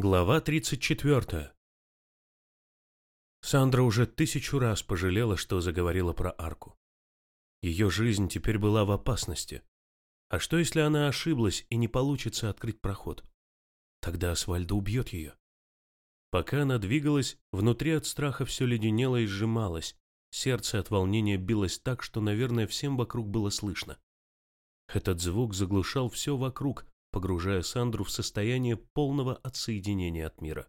Глава 34. Сандра уже тысячу раз пожалела, что заговорила про арку. Ее жизнь теперь была в опасности. А что, если она ошиблась и не получится открыть проход? Тогда Асвальдо убьет ее. Пока она двигалась, внутри от страха все леденело и сжималось, сердце от волнения билось так, что, наверное, всем вокруг было слышно. Этот звук заглушал все вокруг, погружая Сандру в состояние полного отсоединения от мира.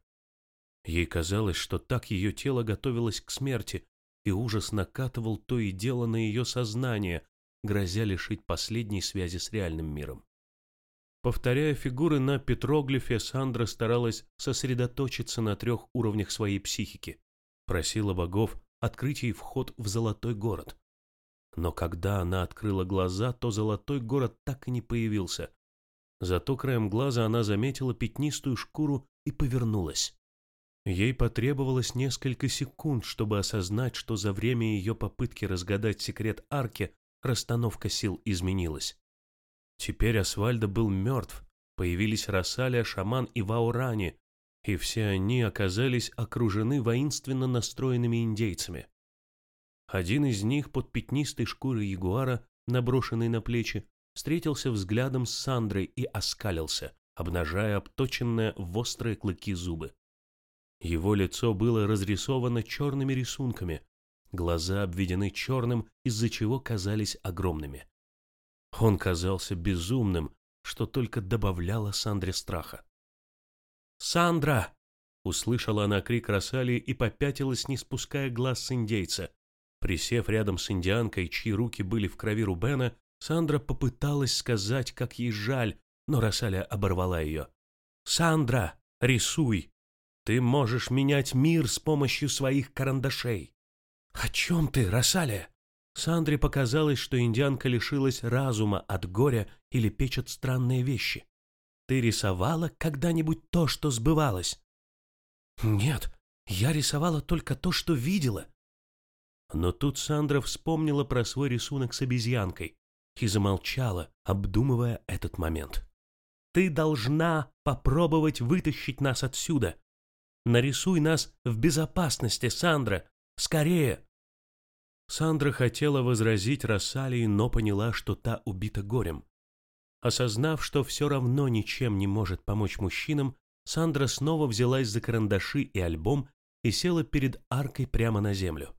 Ей казалось, что так ее тело готовилось к смерти, и ужас накатывал то и дело на ее сознание, грозя лишить последней связи с реальным миром. Повторяя фигуры на петроглифе, Сандра старалась сосредоточиться на трех уровнях своей психики, просила богов открыть ей вход в золотой город. Но когда она открыла глаза, то золотой город так и не появился, Зато краем глаза она заметила пятнистую шкуру и повернулась. Ей потребовалось несколько секунд, чтобы осознать, что за время ее попытки разгадать секрет арки расстановка сил изменилась. Теперь Асвальдо был мертв, появились Рассалия, Шаман и Ваурани, и все они оказались окружены воинственно настроенными индейцами. Один из них под пятнистой шкурой ягуара, наброшенной на плечи, встретился взглядом с Сандрой и оскалился, обнажая обточенные в острые клыки зубы. Его лицо было разрисовано черными рисунками, глаза обведены черным, из-за чего казались огромными. Он казался безумным, что только добавляло Сандре страха. «Сандра!» — услышала она крик Росалии и попятилась, не спуская глаз с индейца. Присев рядом с индианкой, чьи руки были в крови Рубена, Сандра попыталась сказать, как ей жаль, но Росаля оборвала ее. «Сандра, рисуй! Ты можешь менять мир с помощью своих карандашей!» «О чем ты, Росаля?» Сандре показалось, что индианка лишилась разума от горя или печет странные вещи. «Ты рисовала когда-нибудь то, что сбывалось?» «Нет, я рисовала только то, что видела». Но тут Сандра вспомнила про свой рисунок с обезьянкой и замолчала, обдумывая этот момент. «Ты должна попробовать вытащить нас отсюда. Нарисуй нас в безопасности, Сандра. Скорее!» Сандра хотела возразить Рассалии, но поняла, что та убита горем. Осознав, что все равно ничем не может помочь мужчинам, Сандра снова взялась за карандаши и альбом и села перед аркой прямо на землю.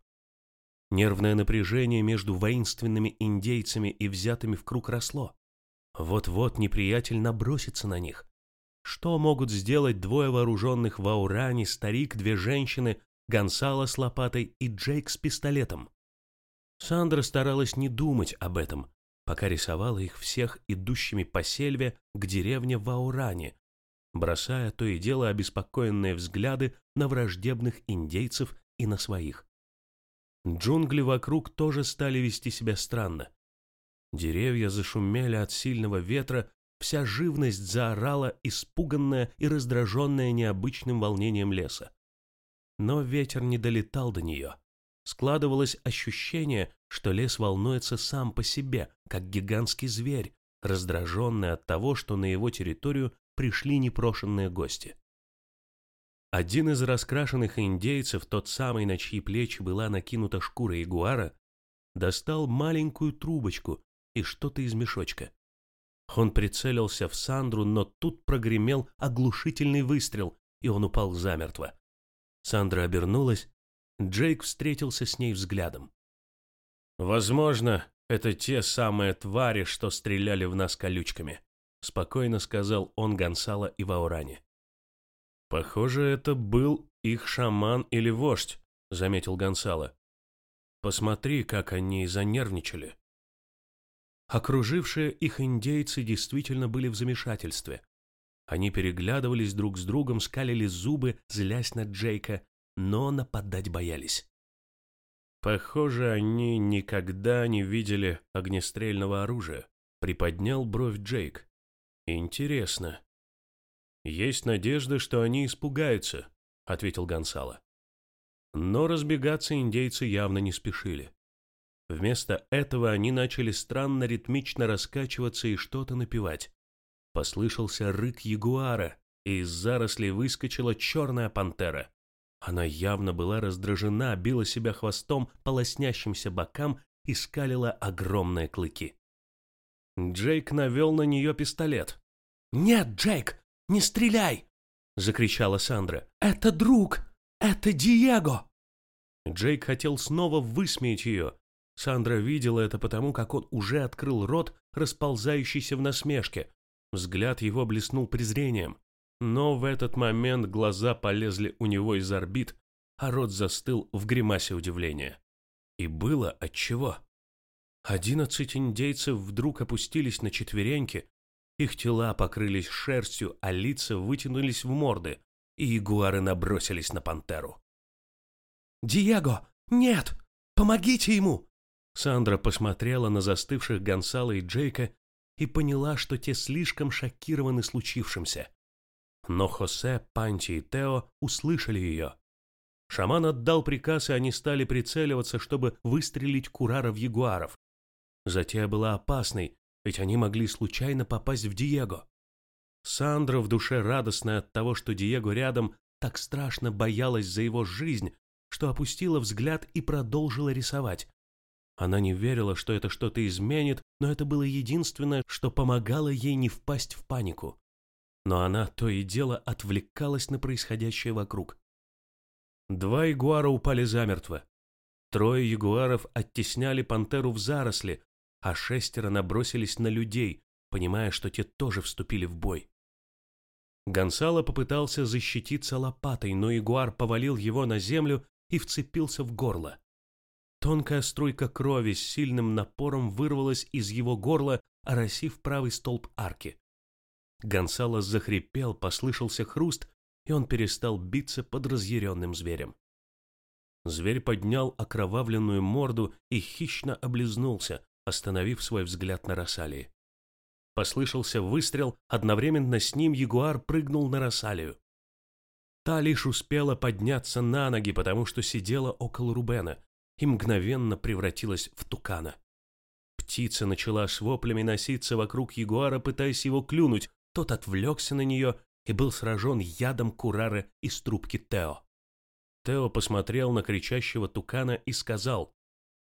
Нервное напряжение между воинственными индейцами и взятыми в круг росло. Вот-вот неприятель набросится на них. Что могут сделать двое вооруженных в Ауране, старик, две женщины, Гонсало с лопатой и Джейк с пистолетом? Сандра старалась не думать об этом, пока рисовала их всех идущими по сельве к деревне в Ауране, бросая то и дело обеспокоенные взгляды на враждебных индейцев и на своих. Джунгли вокруг тоже стали вести себя странно. Деревья зашумели от сильного ветра, вся живность заорала, испуганная и раздраженная необычным волнением леса. Но ветер не долетал до нее. Складывалось ощущение, что лес волнуется сам по себе, как гигантский зверь, раздраженный от того, что на его территорию пришли непрошенные гости. Один из раскрашенных индейцев, тот самый, на чьи плечи была накинута шкура ягуара, достал маленькую трубочку и что-то из мешочка. Он прицелился в Сандру, но тут прогремел оглушительный выстрел, и он упал замертво. Сандра обернулась, Джейк встретился с ней взглядом. «Возможно, это те самые твари, что стреляли в нас колючками», спокойно сказал он Гонсало и Вауране. «Похоже, это был их шаман или вождь», — заметил Гонсало. «Посмотри, как они занервничали». Окружившие их индейцы действительно были в замешательстве. Они переглядывались друг с другом, скалили зубы, злясь на Джейка, но нападать боялись. «Похоже, они никогда не видели огнестрельного оружия», — приподнял бровь Джейк. «Интересно, «Есть надежда, что они испугаются», — ответил Гонсало. Но разбегаться индейцы явно не спешили. Вместо этого они начали странно ритмично раскачиваться и что-то напевать. Послышался рык ягуара, и из зарослей выскочила черная пантера. Она явно была раздражена, била себя хвостом по лоснящимся бокам и скалила огромные клыки. Джейк навел на нее пистолет. «Нет, Джейк, не стреляй!» — закричала Сандра. «Это друг! Это Диего!» Джейк хотел снова высмеять ее. Сандра видела это потому, как он уже открыл рот, расползающийся в насмешке. Взгляд его блеснул презрением. Но в этот момент глаза полезли у него из орбит, а рот застыл в гримасе удивления. И было отчего. Одиннадцать индейцев вдруг опустились на четвереньки, их тела покрылись шерстью, а лица вытянулись в морды, и ягуары набросились на пантеру. «Диего, нет! Помогите ему!» Сандра посмотрела на застывших Гонсала и Джейка и поняла, что те слишком шокированы случившимся. Но Хосе, Панти и Тео услышали ее. Шаман отдал приказ, и они стали прицеливаться, чтобы выстрелить Курара в ягуаров. Затея была опасной, ведь они могли случайно попасть в Диего. Сандра, в душе радостная от того, что Диего рядом, так страшно боялась за его жизнь, что опустила взгляд и продолжила рисовать. Она не верила, что это что-то изменит, но это было единственное, что помогало ей не впасть в панику. Но она то и дело отвлекалась на происходящее вокруг. Два ягуара упали замертво. Трое ягуаров оттесняли пантеру в заросли, а шестеро набросились на людей, понимая, что те тоже вступили в бой. Гонсало попытался защититься лопатой, но ягуар повалил его на землю и вцепился в горло. Тонкая струйка крови с сильным напором вырвалась из его горла, оросив правый столб арки. Гонсало захрипел, послышался хруст, и он перестал биться под разъяренным зверем. Зверь поднял окровавленную морду и хищно облизнулся, остановив свой взгляд на Росалии. Послышался выстрел, одновременно с ним ягуар прыгнул на Росалию. Та лишь успела подняться на ноги, потому что сидела около Рубена и мгновенно превратилась в тукана. Птица начала с воплями носиться вокруг ягуара, пытаясь его клюнуть. Тот отвлекся на нее и был сражен ядом Курара из трубки Тео. Тео посмотрел на кричащего тукана и сказал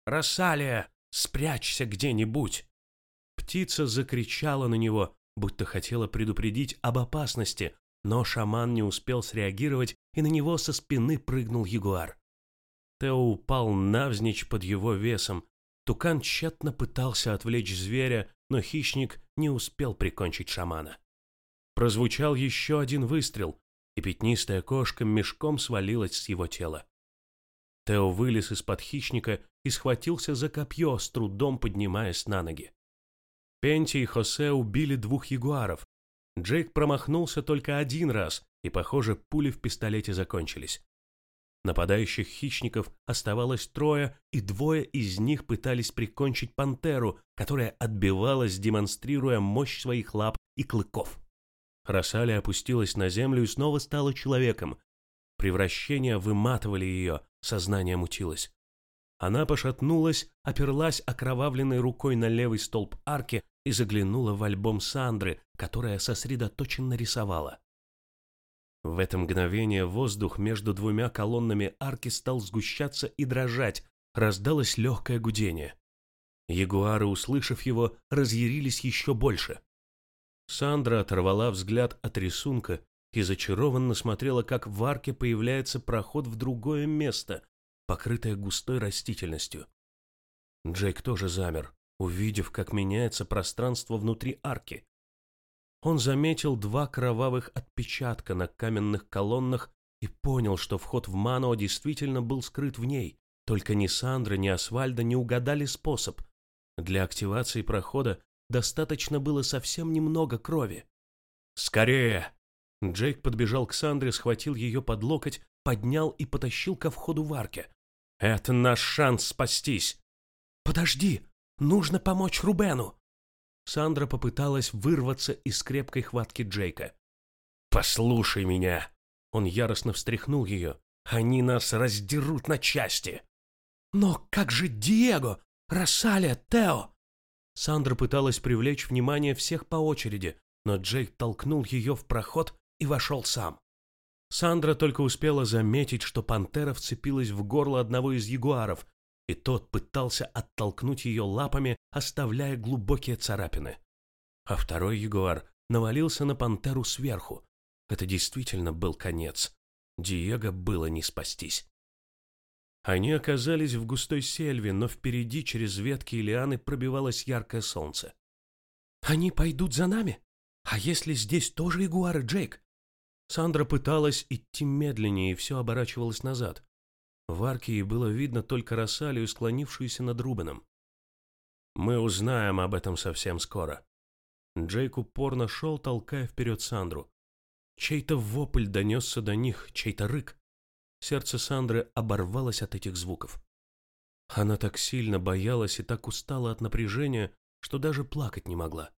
«Рассалия, спрячься где-нибудь!» Птица закричала на него, будто хотела предупредить об опасности, но шаман не успел среагировать, и на него со спины прыгнул ягуар. Тео упал навзничь под его весом. Тукан тщетно пытался отвлечь зверя, но хищник не успел прикончить шамана. Прозвучал еще один выстрел, и пятнистая кошка мешком свалилась с его тела. Тео вылез из-под хищника и схватился за копье, с трудом поднимаясь на ноги. Пенти и Хосе убили двух ягуаров, Джейк промахнулся только один раз, и, похоже, пули в пистолете закончились. Нападающих хищников оставалось трое, и двое из них пытались прикончить пантеру, которая отбивалась, демонстрируя мощь своих лап и клыков. Росали опустилась на землю и снова стала человеком. Превращения выматывали ее, сознание мутилось. Она пошатнулась, оперлась окровавленной рукой на левый столб арки и заглянула в альбом Сандры, которая сосредоточенно рисовала. В это мгновение воздух между двумя колоннами арки стал сгущаться и дрожать, раздалось легкое гудение. Ягуары, услышав его, разъярились еще больше. Сандра оторвала взгляд от рисунка и зачарованно смотрела, как в арке появляется проход в другое место, покрытое густой растительностью. Джейк тоже замер, увидев, как меняется пространство внутри арки. Он заметил два кровавых отпечатка на каменных колоннах и понял, что вход в Маноа действительно был скрыт в ней. Только ни Сандра, ни Асвальда не угадали способ. Для активации прохода достаточно было совсем немного крови. «Скорее!» Джейк подбежал к Сандре, схватил ее под локоть, поднял и потащил ко входу в арке. «Это наш шанс спастись!» «Подожди! Нужно помочь Рубену!» Сандра попыталась вырваться из крепкой хватки Джейка. «Послушай меня!» Он яростно встряхнул ее. «Они нас раздерут на части!» «Но как же Диего? Рассалия, Тео?» Сандра пыталась привлечь внимание всех по очереди, но Джейк толкнул ее в проход и вошел сам. Сандра только успела заметить, что пантера вцепилась в горло одного из ягуаров, и тот пытался оттолкнуть ее лапами, оставляя глубокие царапины. А второй ягуар навалился на пантеру сверху. Это действительно был конец. Диего было не спастись. Они оказались в густой сельве, но впереди через ветки и лианы пробивалось яркое солнце. «Они пойдут за нами? А если здесь тоже ягуары, Джейк?» Сандра пыталась идти медленнее и все оборачивалось назад. В арке было видно только Рассалию, склонившуюся над Рубеном. «Мы узнаем об этом совсем скоро». Джейк упорно шел, толкая вперед Сандру. Чей-то вопль донесся до них, чей-то рык. Сердце Сандры оборвалось от этих звуков. Она так сильно боялась и так устала от напряжения, что даже плакать не могла.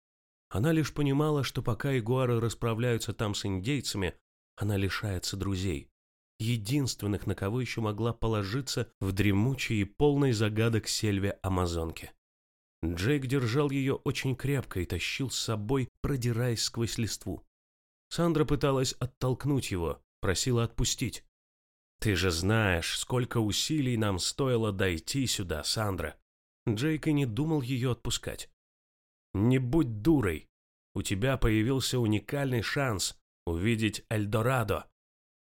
Она лишь понимала, что пока ягуары расправляются там с индейцами, она лишается друзей, единственных, на кого еще могла положиться в дремучей и полной загадок сельве Амазонки. Джейк держал ее очень крепко и тащил с собой, продираясь сквозь листву. Сандра пыталась оттолкнуть его, просила отпустить. «Ты же знаешь, сколько усилий нам стоило дойти сюда, Сандра!» Джейк и не думал ее отпускать. «Не будь дурой! У тебя появился уникальный шанс увидеть Эльдорадо,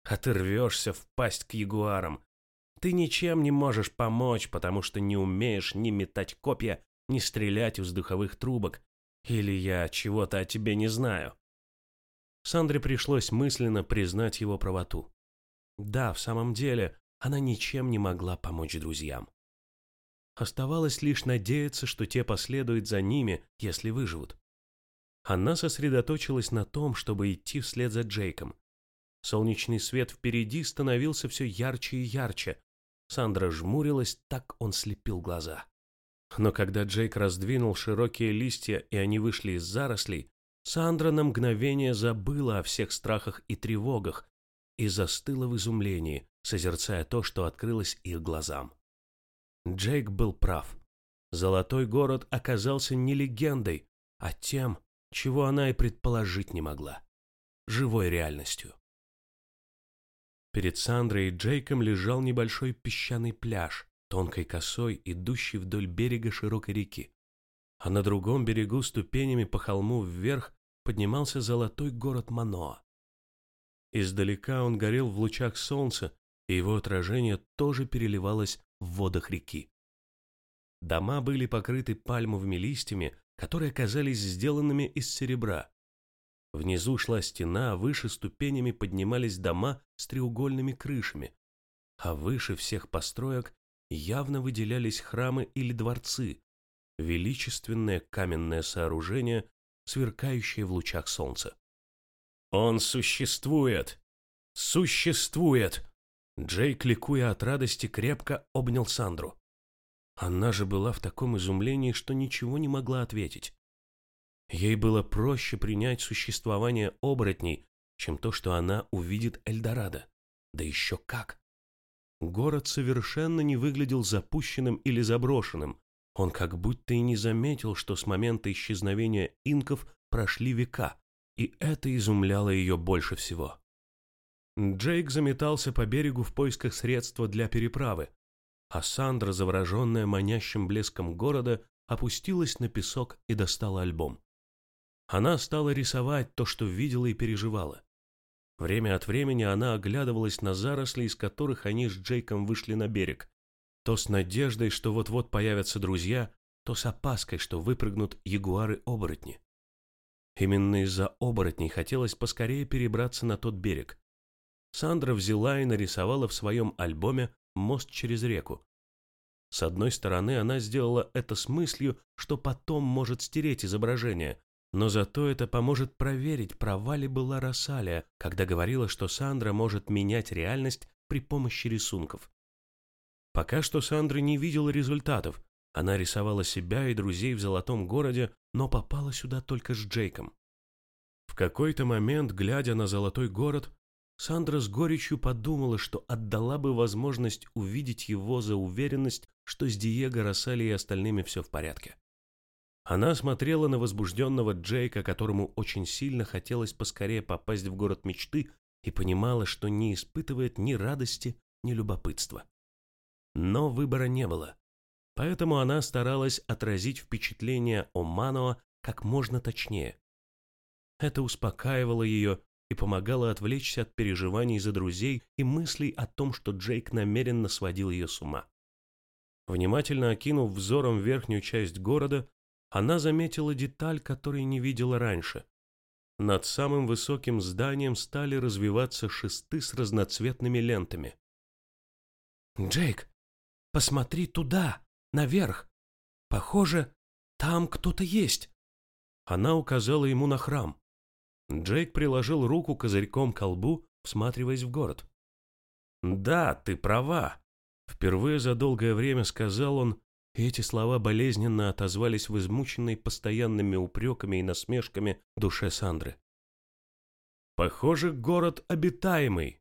а ты рвешься впасть к ягуарам. Ты ничем не можешь помочь, потому что не умеешь ни метать копья, ни стрелять из духовых трубок. Или я чего-то о тебе не знаю. Сандре пришлось мысленно признать его правоту. Да, в самом деле, она ничем не могла помочь друзьям. Оставалось лишь надеяться, что те последуют за ними, если выживут. Она сосредоточилась на том, чтобы идти вслед за Джейком. Солнечный свет впереди становился все ярче и ярче. Сандра жмурилась, так он слепил глаза. Но когда Джейк раздвинул широкие листья и они вышли из зарослей, Сандра на мгновение забыла о всех страхах и тревогах и застыла в изумлении, созерцая то, что открылось их глазам. Джейк был прав. Золотой город оказался не легендой, а тем, чего она и предположить не могла. Живой реальностью. Перед Сандрой и Джейком лежал небольшой песчаный пляж, тонкой косой, идущий вдоль берега широкой реки. А на другом берегу ступенями по холму вверх поднимался золотой город Маноа. Издалека он горел в лучах солнца, и его отражение тоже переливалось в водах реки. Дома были покрыты пальмовыми листьями, которые казались сделанными из серебра, Внизу шла стена, выше ступенями поднимались дома с треугольными крышами, а выше всех построек явно выделялись храмы или дворцы, величественное каменное сооружение, сверкающее в лучах солнца. «Он существует! Существует!» Джейк, ликуя от радости, крепко обнял Сандру. Она же была в таком изумлении, что ничего не могла ответить. Ей было проще принять существование оборотней, чем то, что она увидит Эльдорадо. Да еще как! Город совершенно не выглядел запущенным или заброшенным. Он как будто и не заметил, что с момента исчезновения инков прошли века, и это изумляло ее больше всего. Джейк заметался по берегу в поисках средства для переправы, а Сандра, завороженная манящим блеском города, опустилась на песок и достала альбом. Она стала рисовать то, что видела и переживала. Время от времени она оглядывалась на заросли, из которых они с Джейком вышли на берег. То с надеждой, что вот-вот появятся друзья, то с опаской, что выпрыгнут ягуары-оборотни. Именно из-за оборотней хотелось поскорее перебраться на тот берег. Сандра взяла и нарисовала в своем альбоме мост через реку. С одной стороны, она сделала это с мыслью, что потом может стереть изображение, но зато это поможет проверить, права ли была Рассалия, когда говорила, что Сандра может менять реальность при помощи рисунков. Пока что Сандра не видела результатов. Она рисовала себя и друзей в золотом городе, но попала сюда только с Джейком. В какой-то момент, глядя на золотой город, Сандра с горечью подумала, что отдала бы возможность увидеть его за уверенность, что с Диего, Рассалией и остальными все в порядке. Она смотрела на возбужденного Джейка, которому очень сильно хотелось поскорее попасть в город мечты, и понимала, что не испытывает ни радости, ни любопытства. Но выбора не было, поэтому она старалась отразить впечатление о Маноа как можно точнее. Это успокаивало ее и помогало отвлечься от переживаний за друзей и мыслей о том, что Джейк намеренно сводил ее с ума. Внимательно окинув взором верхнюю часть города, она заметила деталь, которой не видела раньше. Над самым высоким зданием стали развиваться шесты с разноцветными лентами. «Джейк, посмотри туда, наверх. Похоже, там кто-то есть». Она указала ему на храм. Джейк приложил руку козырьком к колбу, всматриваясь в город. «Да, ты права», — впервые за долгое время сказал он, и эти слова болезненно отозвались в измученной постоянными упреками и насмешками душе Сандры. «Похоже, город обитаемый,